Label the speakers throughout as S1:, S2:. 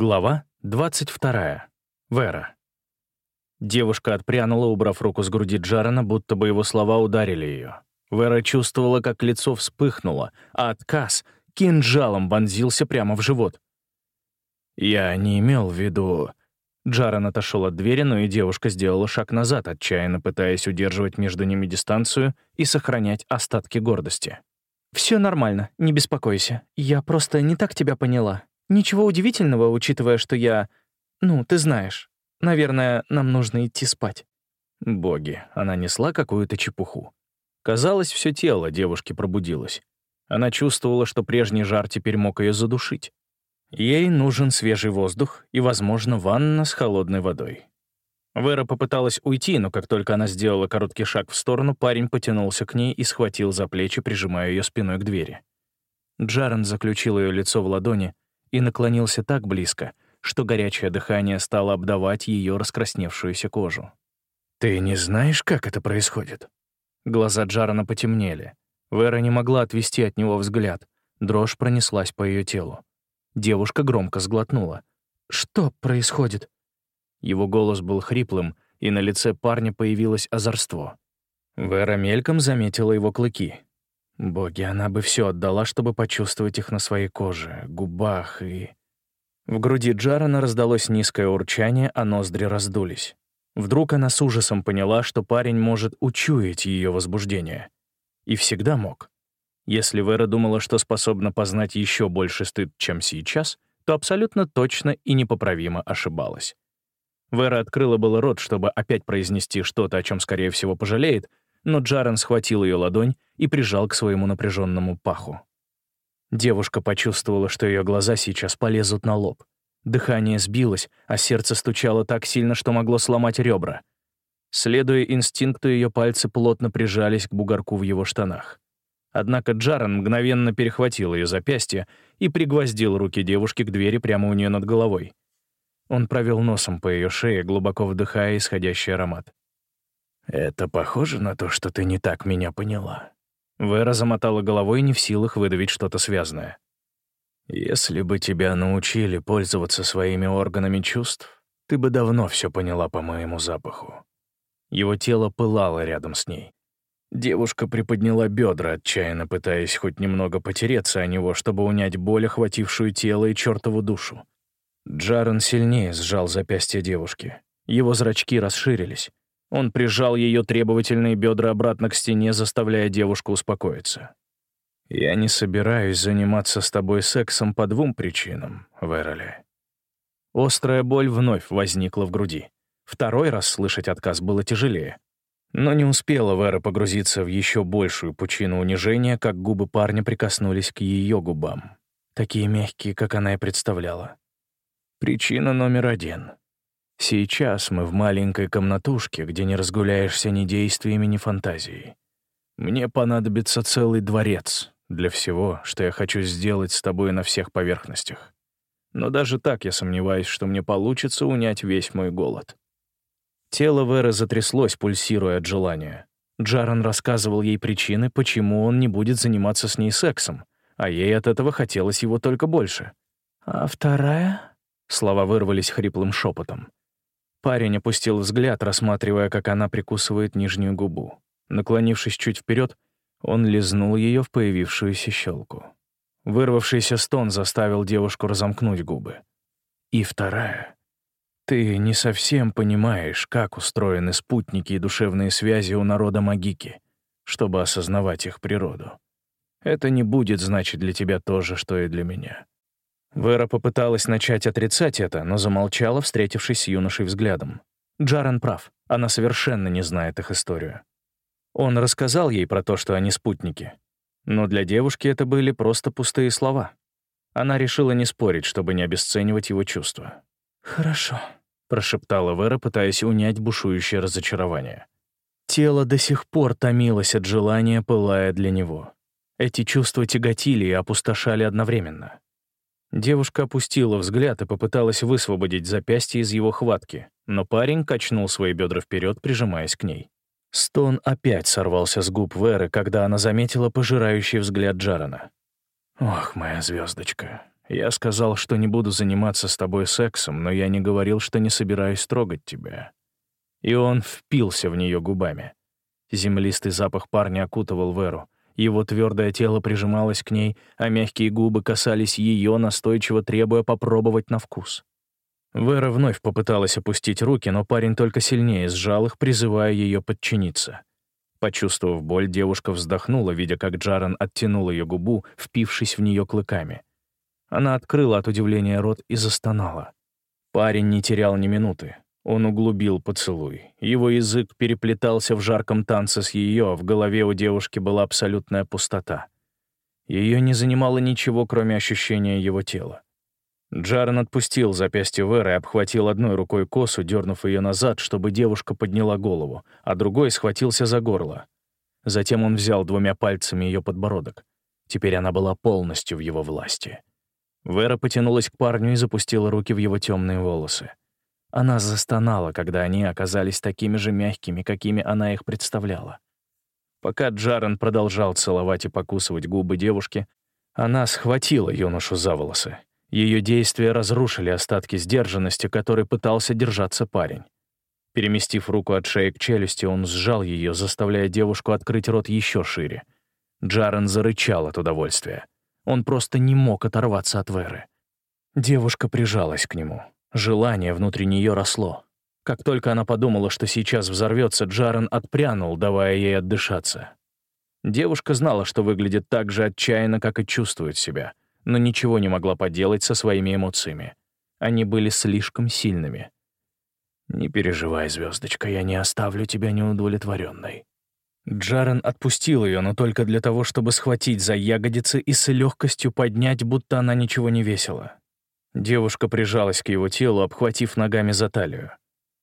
S1: Глава 22. Вера. Девушка отпрянула, убрав руку с груди Джарена, будто бы его слова ударили ее. Вера чувствовала, как лицо вспыхнуло, а отказ кинжалом вонзился прямо в живот. «Я не имел в виду...» Джарен отошел от двери, но и девушка сделала шаг назад, отчаянно пытаясь удерживать между ними дистанцию и сохранять остатки гордости.
S2: «Все нормально, не беспокойся. Я просто не так тебя поняла. Ничего удивительного, учитывая, что я... Ну, ты знаешь. Наверное, нам нужно идти спать».
S1: Боги, она несла какую-то чепуху. Казалось, все тело девушки пробудилось. Она чувствовала, что прежний жар теперь мог ее задушить. Ей нужен свежий воздух и, возможно, ванна с холодной водой. Вера попыталась уйти, но как только она сделала короткий шаг в сторону, парень потянулся к ней и схватил за плечи, прижимая ее спиной к двери. Джарен заключил ее лицо в ладони и наклонился так близко, что горячее дыхание стало обдавать ее раскрасневшуюся кожу. «Ты не знаешь, как это происходит?» Глаза Джарана потемнели. Вера не могла отвести от него взгляд. Дрожь пронеслась по ее телу. Девушка громко сглотнула.
S2: «Что происходит?»
S1: Его голос был хриплым, и на лице парня появилось озорство. Вера мельком заметила его клыки. Боги, она бы все отдала, чтобы почувствовать их на своей коже, губах и... В груди Джарана раздалось низкое урчание, а ноздри раздулись. Вдруг она с ужасом поняла, что парень может учуять ее возбуждение. И всегда мог. Если Вера думала, что способна познать еще больше стыд, чем сейчас, то абсолютно точно и непоправимо ошибалась. Вера открыла было рот, чтобы опять произнести что-то, о чем, скорее всего, пожалеет, но Джарен схватил ее ладонь и прижал к своему напряженному паху. Девушка почувствовала, что ее глаза сейчас полезут на лоб. Дыхание сбилось, а сердце стучало так сильно, что могло сломать ребра. Следуя инстинкту, ее пальцы плотно прижались к бугорку в его штанах. Однако Джарен мгновенно перехватил ее запястье и пригвоздил руки девушки к двери прямо у нее над головой. Он провел носом по ее шее, глубоко вдыхая исходящий аромат. «Это похоже на то, что ты не так меня поняла». Вера замотала головой, не в силах выдавить что-то связанное. «Если бы тебя научили пользоваться своими органами чувств, ты бы давно все поняла по моему запаху». Его тело пылало рядом с ней. Девушка приподняла бедра, отчаянно пытаясь хоть немного потереться о него, чтобы унять боль, охватившую тело и чертову душу. Джарен сильнее сжал запястье девушки. Его зрачки расширились. Он прижал ее требовательные бедра обратно к стене, заставляя девушку успокоиться. «Я не собираюсь заниматься с тобой сексом по двум причинам, Вероли». Острая боль вновь возникла в груди. Второй раз слышать отказ было тяжелее. Но не успела Вера погрузиться в еще большую пучину унижения, как губы парня прикоснулись к ее губам. Такие мягкие, как она и представляла. Причина номер один — Сейчас мы в маленькой комнатушке, где не разгуляешься ни действиями, ни фантазией. Мне понадобится целый дворец для всего, что я хочу сделать с тобой на всех поверхностях. Но даже так я сомневаюсь, что мне получится унять весь мой голод. Тело Веры затряслось, пульсируя от желания. Джаран рассказывал ей причины, почему он не будет заниматься с ней сексом, а ей от этого хотелось его только больше.
S2: «А вторая?»
S1: Слова вырвались хриплым шепотом. Парень опустил взгляд, рассматривая, как она прикусывает нижнюю губу. Наклонившись чуть вперед, он лизнул ее в появившуюся щелку. Вырвавшийся стон заставил девушку разомкнуть губы. И вторая. Ты не совсем понимаешь, как устроены спутники и душевные связи у народа Магики, чтобы осознавать их природу. Это не будет значить для тебя то же, что и для меня. Вера попыталась начать отрицать это, но замолчала, встретившись с юношей взглядом. Джарен прав, она совершенно не знает их историю. Он рассказал ей про то, что они спутники. Но для девушки это были просто пустые слова. Она решила не спорить, чтобы не обесценивать его чувства.
S2: «Хорошо», —
S1: прошептала Вера, пытаясь унять бушующее разочарование. Тело до сих пор томилось от желания, пылая для него. Эти чувства тяготили и опустошали одновременно. Девушка опустила взгляд и попыталась высвободить запястье из его хватки, но парень качнул свои бедра вперед, прижимаясь к ней. Стон опять сорвался с губ Веры, когда она заметила пожирающий взгляд Джарана. «Ох, моя звездочка, Я сказал, что не буду заниматься с тобой сексом, но я не говорил, что не собираюсь трогать тебя». И он впился в нее губами. Землистый запах парня окутывал Веру. Его твердое тело прижималось к ней, а мягкие губы касались ее, настойчиво требуя попробовать на вкус. Вера вновь попыталась опустить руки, но парень только сильнее сжал их, призывая ее подчиниться. Почувствовав боль, девушка вздохнула, видя, как Джаран оттянул ее губу, впившись в нее клыками. Она открыла от удивления рот и застонала. Парень не терял ни минуты. Он углубил поцелуй. Его язык переплетался в жарком танце с ее, а в голове у девушки была абсолютная пустота. Ее не занимало ничего, кроме ощущения его тела. Джарен отпустил запястье Веры и обхватил одной рукой косу, дернув ее назад, чтобы девушка подняла голову, а другой схватился за горло. Затем он взял двумя пальцами ее подбородок. Теперь она была полностью в его власти. Вера потянулась к парню и запустила руки в его темные волосы. Она застонала, когда они оказались такими же мягкими, какими она их представляла. Пока Джарен продолжал целовать и покусывать губы девушки, она схватила юношу за волосы. Ее действия разрушили остатки сдержанности, которой пытался держаться парень. Переместив руку от шеи к челюсти, он сжал ее, заставляя девушку открыть рот еще шире. Джарен зарычал от удовольствия. Он просто не мог оторваться от Веры. Девушка прижалась к нему. Желание внутри нее росло. Как только она подумала, что сейчас взорвется, Джарен отпрянул, давая ей отдышаться. Девушка знала, что выглядит так же отчаянно, как и чувствует себя, но ничего не могла поделать со своими эмоциями. Они были слишком сильными. «Не переживай, звездочка, я не оставлю тебя неудовлетворенной». Джарен отпустил ее, но только для того, чтобы схватить за ягодицы и с легкостью поднять, будто она ничего не весила. Девушка прижалась к его телу, обхватив ногами за талию.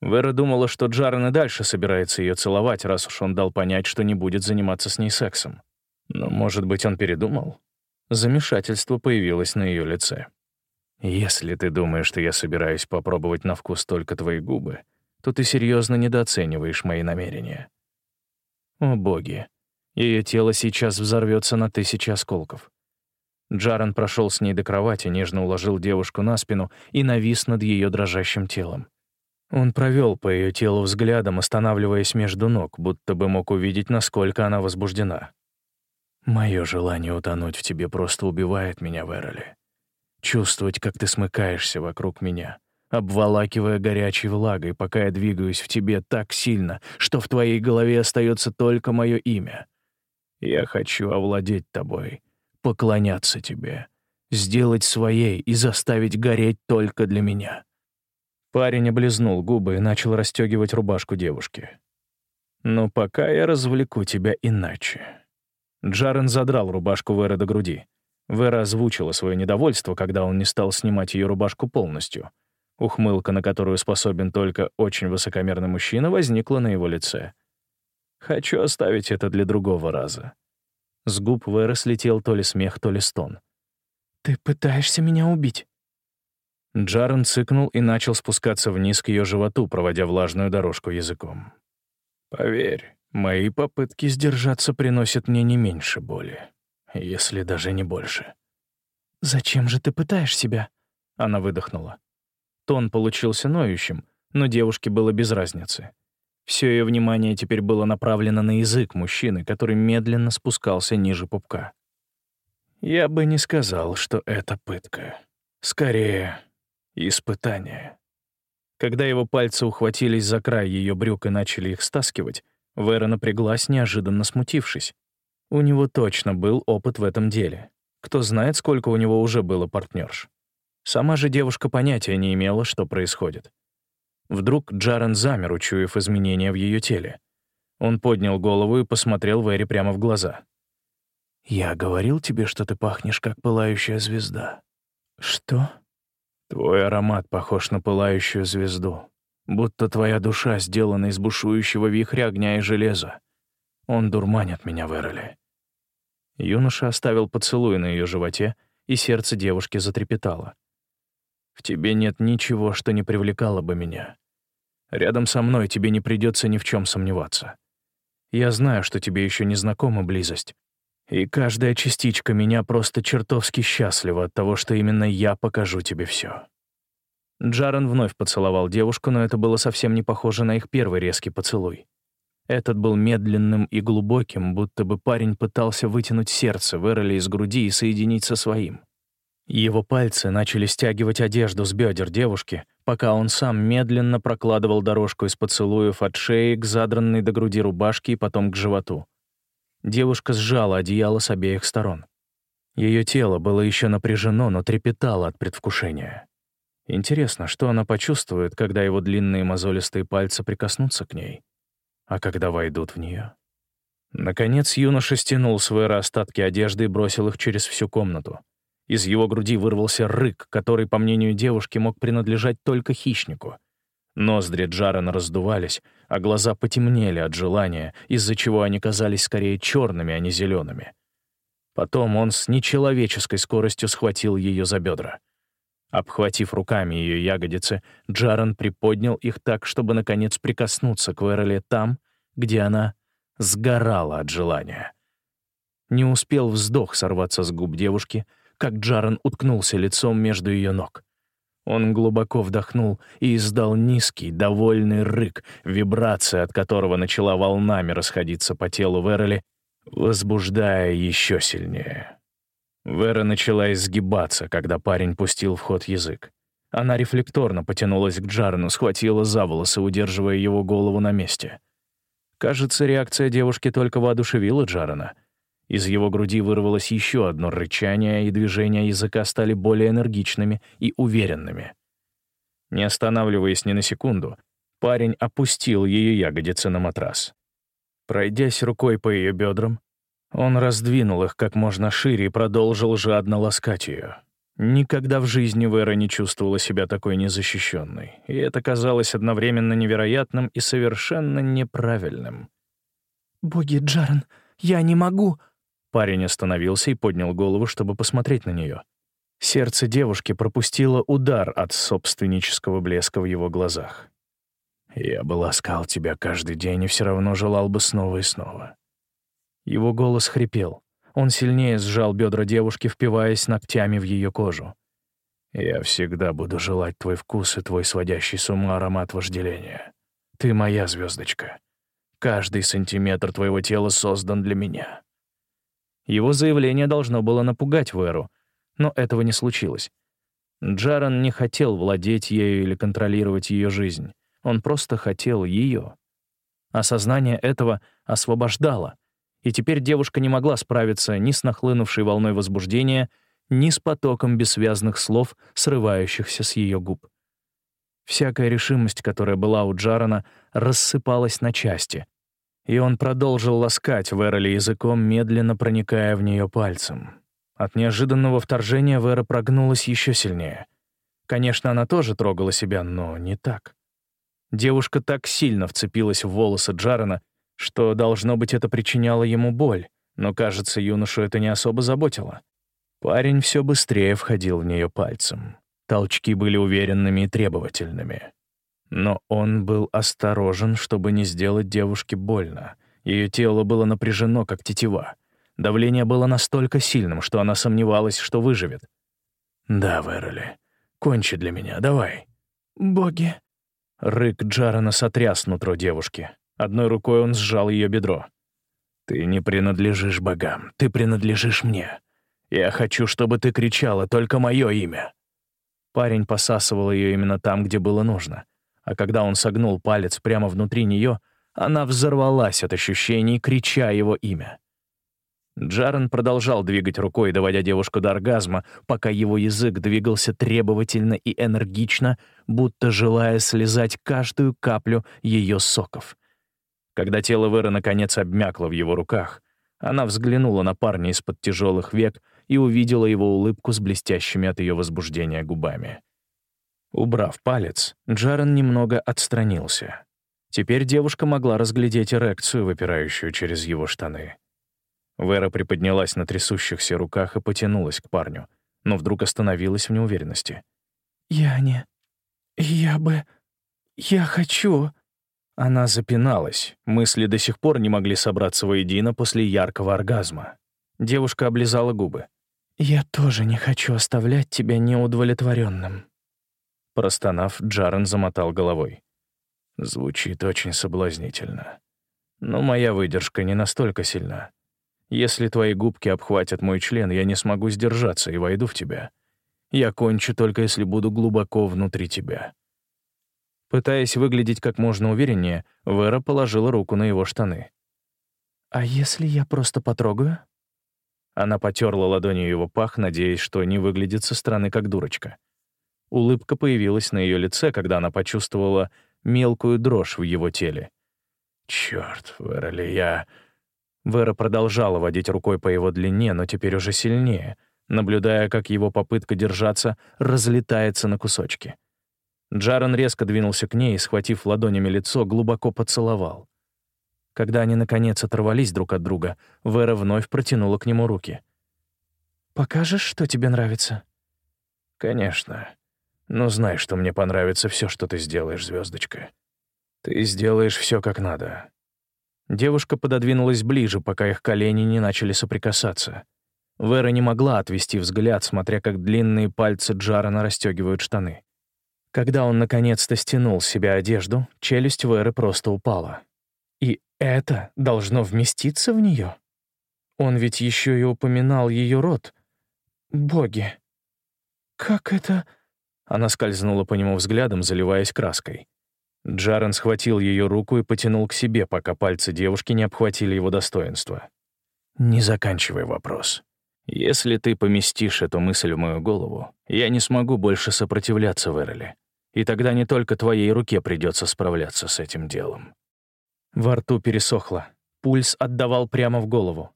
S1: Вера думала, что Джарен и дальше собирается ее целовать, раз уж он дал понять, что не будет заниматься с ней сексом. Но, может быть, он передумал? Замешательство появилось на ее лице. «Если ты думаешь, что я собираюсь попробовать на вкус только твои губы, то ты серьезно недооцениваешь мои намерения». О боги, ее тело сейчас взорвется на тысячи осколков. Джарен прошел с ней до кровати, нежно уложил девушку на спину и навис над ее дрожащим телом. Он провел по ее телу взглядом, останавливаясь между ног, будто бы мог увидеть, насколько она возбуждена. «Мое желание утонуть в тебе просто убивает меня, Вероли. Чувствовать, как ты смыкаешься вокруг меня, обволакивая горячей влагой, пока я двигаюсь в тебе так сильно, что в твоей голове остается только мое имя. Я хочу овладеть тобой, поклоняться тебе, сделать своей и заставить гореть только для меня». Парень облизнул губы и начал расстегивать рубашку девушки. «Но пока я развлеку тебя иначе». Джарен задрал рубашку Веры до груди. Вера озвучила свое недовольство, когда он не стал снимать ее рубашку полностью. Ухмылка, на которую способен только очень высокомерный мужчина, возникла на его лице. «Хочу оставить это для другого раза. С губ Веры слетел то ли смех, то ли стон. «Ты пытаешься меня убить?» Джарен цыкнул и начал спускаться вниз к ее животу, проводя влажную дорожку языком. «Поверь, мои попытки сдержаться приносят мне не меньше боли, если даже не больше». «Зачем же ты пытаешь себя?» Она выдохнула. Тон получился ноющим, но девушке было без разницы. Все ее внимание теперь было направлено на язык мужчины, который медленно спускался ниже пупка. Я бы не сказал, что это пытка. Скорее, испытание. Когда его пальцы ухватились за край ее брюк и начали их стаскивать, Вера напряглась, неожиданно смутившись. У него точно был опыт в этом деле. Кто знает, сколько у него уже было партнерш. Сама же девушка понятия не имела, что происходит. Вдруг Джарен замер, учуяв изменения в ее теле. Он поднял голову и посмотрел Вэри прямо в глаза. «Я говорил тебе, что ты пахнешь, как пылающая звезда». «Что?» «Твой аромат похож на пылающую звезду, будто твоя душа сделана из бушующего вихря огня и железа. Он дурманит меня, Вероли». Юноша оставил поцелуй на ее животе, и сердце девушки затрепетало. «В тебе нет ничего, что не привлекало бы меня. Рядом со мной тебе не придется ни в чем сомневаться. Я знаю, что тебе еще не знакома близость. И каждая частичка меня просто чертовски счастлива от того, что именно я покажу тебе все.
S2: Джарен вновь поцеловал девушку, но это было совсем не похоже на их первый резкий поцелуй. Этот был медленным и глубоким, будто бы парень пытался вытянуть сердце Верли из груди и соединить со своим. Его пальцы начали стягивать одежду с бедер девушки, пока он сам медленно прокладывал дорожку из поцелуев от шеи к задранной до груди рубашке и потом к животу. Девушка сжала одеяло с обеих сторон. Ее тело было еще напряжено, но трепетало от предвкушения. Интересно, что она почувствует, когда его длинные мозолистые пальцы прикоснутся к ней, а когда войдут в нее. Наконец юноша стянул свои остатки одежды и бросил их через всю комнату. Из его груди вырвался рык, который, по мнению девушки, мог принадлежать только хищнику. Ноздри Джарена раздувались, а глаза потемнели от желания, из-за чего они казались скорее черными, а не зелеными. Потом он с нечеловеческой скоростью схватил ее за бедра. Обхватив руками ее ягодицы, Джарен приподнял их так, чтобы, наконец, прикоснуться к Вероле там, где она сгорала от желания. Не успел вздох сорваться с губ девушки, как Джарен уткнулся лицом между ее ног. Он глубоко вдохнул и издал низкий, довольный рык, вибрация от которого начала волнами расходиться по телу Вероли, возбуждая еще сильнее. Вера начала изгибаться, когда парень пустил в ход язык. Она рефлекторно потянулась к Джарну, схватила за волосы, удерживая его голову на месте. Кажется, реакция девушки только воодушевила Джарена. Из его груди вырвалось еще одно рычание, и движения языка стали более энергичными и уверенными. Не останавливаясь ни на секунду, парень опустил ее ягодицы на матрас. Пройдясь рукой по ее бедрам, он раздвинул их как можно шире и продолжил жадно ласкать ее. Никогда в жизни Вера не чувствовала себя такой незащищенной, и это казалось одновременно невероятным и совершенно неправильным.
S3: «Боги, Джарен, я не могу!»
S2: Парень остановился и поднял голову, чтобы посмотреть на нее. Сердце девушки пропустило удар от собственнического блеска в его глазах. «Я бы ласкал тебя каждый день и все равно желал бы снова и снова. Его голос хрипел. Он сильнее сжал бедра девушки, впиваясь ногтями в ее кожу. «Я всегда буду желать твой вкус и твой сводящий с ума аромат вожделения. Ты моя звездочка. Каждый сантиметр твоего тела создан для меня». Его заявление должно было напугать Веру, но этого не случилось. Джаран не хотел владеть ею или контролировать ее жизнь. Он просто хотел ее. Осознание этого освобождало, и теперь девушка не могла справиться ни с нахлынувшей волной возбуждения, ни с потоком бессвязных слов, срывающихся с ее губ. Всякая решимость, которая была у Джарана, рассыпалась на части, и он продолжил ласкать Вероли языком, медленно проникая в нее пальцем. От неожиданного вторжения Вера прогнулась еще сильнее. Конечно, она тоже трогала себя, но не так. Девушка так сильно вцепилась в волосы Джарана, что, должно быть, это причиняло ему боль, но, кажется, юношу это не особо заботило. Парень все быстрее входил в нее пальцем. Толчки были уверенными и требовательными. Но он был осторожен, чтобы не сделать девушке больно. Ее тело было напряжено, как тетива. Давление было настолько сильным, что она сомневалась, что выживет. «Да, Верли, кончи для меня, давай».
S3: «Боги».
S2: Рык Джарана сотряс нутро девушки. Одной рукой он сжал ее бедро. «Ты не принадлежишь богам, ты принадлежишь мне. Я хочу, чтобы ты кричала только мое имя». Парень посасывал ее именно там, где было нужно. А когда он согнул палец прямо внутри нее, она взорвалась от ощущений, крича его имя. Джарен продолжал двигать рукой, доводя девушку до оргазма, пока его язык двигался требовательно и энергично, будто желая слезать каждую каплю ее соков. Когда тело Веры наконец обмякло в его руках, она взглянула на парня из-под тяжелых век и увидела его улыбку с блестящими от ее возбуждения губами. Убрав палец, Джарен немного отстранился. Теперь девушка могла разглядеть эрекцию, выпирающую через его штаны. Вера приподнялась на трясущихся руках и потянулась к парню, но вдруг остановилась в неуверенности.
S3: «Я не... Я бы... Я хочу...»
S2: Она запиналась, мысли до сих пор не могли собраться воедино после яркого оргазма. Девушка облизала губы.
S3: «Я тоже не хочу оставлять тебя неудовлетворенным.
S2: Простонав, Джарен замотал головой. Звучит очень соблазнительно. Но моя выдержка не настолько сильна. Если твои губки обхватят мой член, я не смогу сдержаться и войду в тебя. Я кончу только если буду глубоко внутри тебя». Пытаясь выглядеть как можно увереннее, Вера положила руку на его штаны.
S3: «А если я просто потрогаю?»
S2: Она потерла ладонью его пах, надеясь, что не выглядит со стороны как дурочка. Улыбка появилась на ее лице, когда она почувствовала мелкую дрожь в его теле. «Чёрт, Вера ли я...» Вера продолжала водить рукой по его длине, но теперь уже сильнее, наблюдая, как его попытка держаться разлетается на кусочки. Джарен резко двинулся к ней и, схватив ладонями лицо, глубоко поцеловал. Когда они, наконец, оторвались друг от друга, Вера вновь протянула к нему руки.
S3: «Покажешь, что тебе нравится?»
S2: «Конечно. Но знай, что мне понравится все, что ты сделаешь, звездочка. Ты сделаешь все как надо». Девушка пододвинулась ближе, пока их колени не начали соприкасаться. Вера не могла отвести взгляд, смотря как длинные пальцы Джарана расстегивают штаны. Когда он наконец-то стянул с себя одежду, челюсть Веры просто упала. И это должно вместиться в нее? Он ведь еще и упоминал ее рот. Боги. Как это... Она скользнула по нему взглядом, заливаясь краской. Джарен схватил ее руку и потянул к себе, пока пальцы девушки не обхватили его достоинство. «Не заканчивай вопрос. Если ты поместишь эту мысль в мою голову, я не смогу больше сопротивляться Верли. И тогда не только твоей руке придется справляться с этим делом». Во рту пересохло. Пульс отдавал прямо в голову.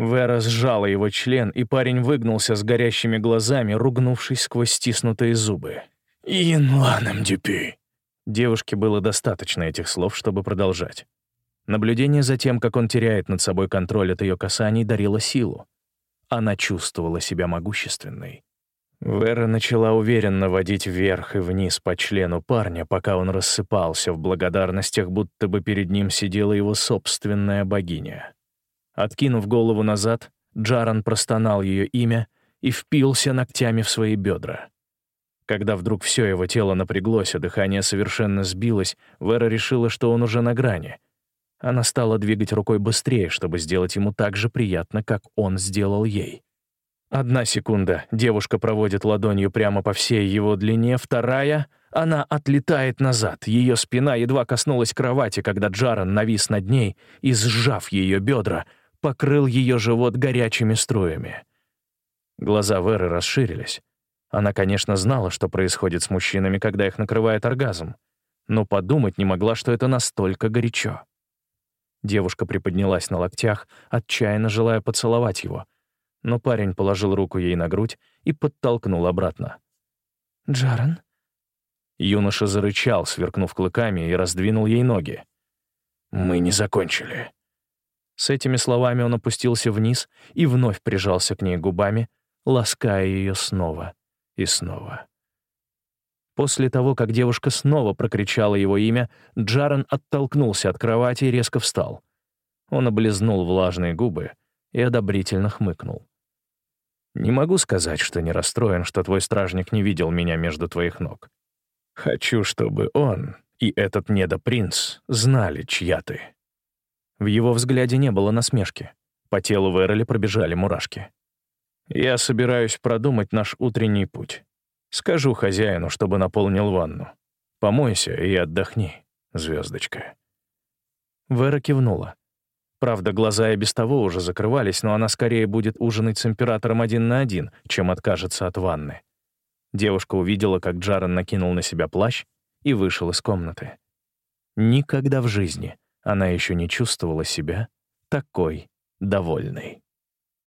S2: Вера сжала его член, и парень выгнулся с горящими глазами, ругнувшись сквозь стиснутые зубы. «Инланом дюпи!» Девушке было достаточно этих слов, чтобы продолжать. Наблюдение за тем, как он теряет над собой контроль от ее касаний, дарило силу. Она чувствовала себя могущественной. Вера начала уверенно водить вверх и вниз по члену парня, пока он рассыпался в благодарностях, будто бы перед ним сидела его собственная богиня. Откинув голову назад, Джаран простонал ее имя и впился ногтями в свои бедра. Когда вдруг все его тело напряглось, а дыхание совершенно сбилось, Вера решила, что он уже на грани. Она стала двигать рукой быстрее, чтобы сделать ему так же приятно, как он сделал ей. Одна секунда, девушка проводит ладонью прямо по всей его длине, вторая — она отлетает назад. Ее спина едва коснулась кровати, когда Джаран навис над ней и, сжав ее бедра, покрыл ее живот горячими струями. Глаза Веры расширились. Она, конечно, знала, что происходит с мужчинами, когда их накрывает оргазм, но подумать не могла, что это настолько горячо. Девушка приподнялась на локтях, отчаянно желая поцеловать его — но парень положил руку ей на грудь и подтолкнул обратно.
S3: «Джаран?»
S2: Юноша зарычал, сверкнув клыками, и раздвинул ей ноги. «Мы не закончили». С этими словами он опустился вниз и вновь прижался к ней губами, лаская ее снова и снова. После того, как девушка снова прокричала его имя, Джаран оттолкнулся от кровати и резко встал. Он облизнул влажные губы и одобрительно хмыкнул. Не могу сказать, что не расстроен, что твой стражник не видел меня между твоих ног. Хочу, чтобы он и этот недопринц знали, чья ты». В его взгляде не было насмешки. По телу Верли пробежали мурашки. «Я собираюсь продумать наш утренний путь. Скажу хозяину, чтобы наполнил ванну. Помойся и отдохни, звездочка». Вера кивнула. Правда, глаза и без того уже закрывались, но она скорее будет ужинать с императором один на один, чем откажется от ванны. Девушка увидела, как Джарен накинул на себя плащ и вышел из комнаты. Никогда в жизни она еще не чувствовала себя такой довольной.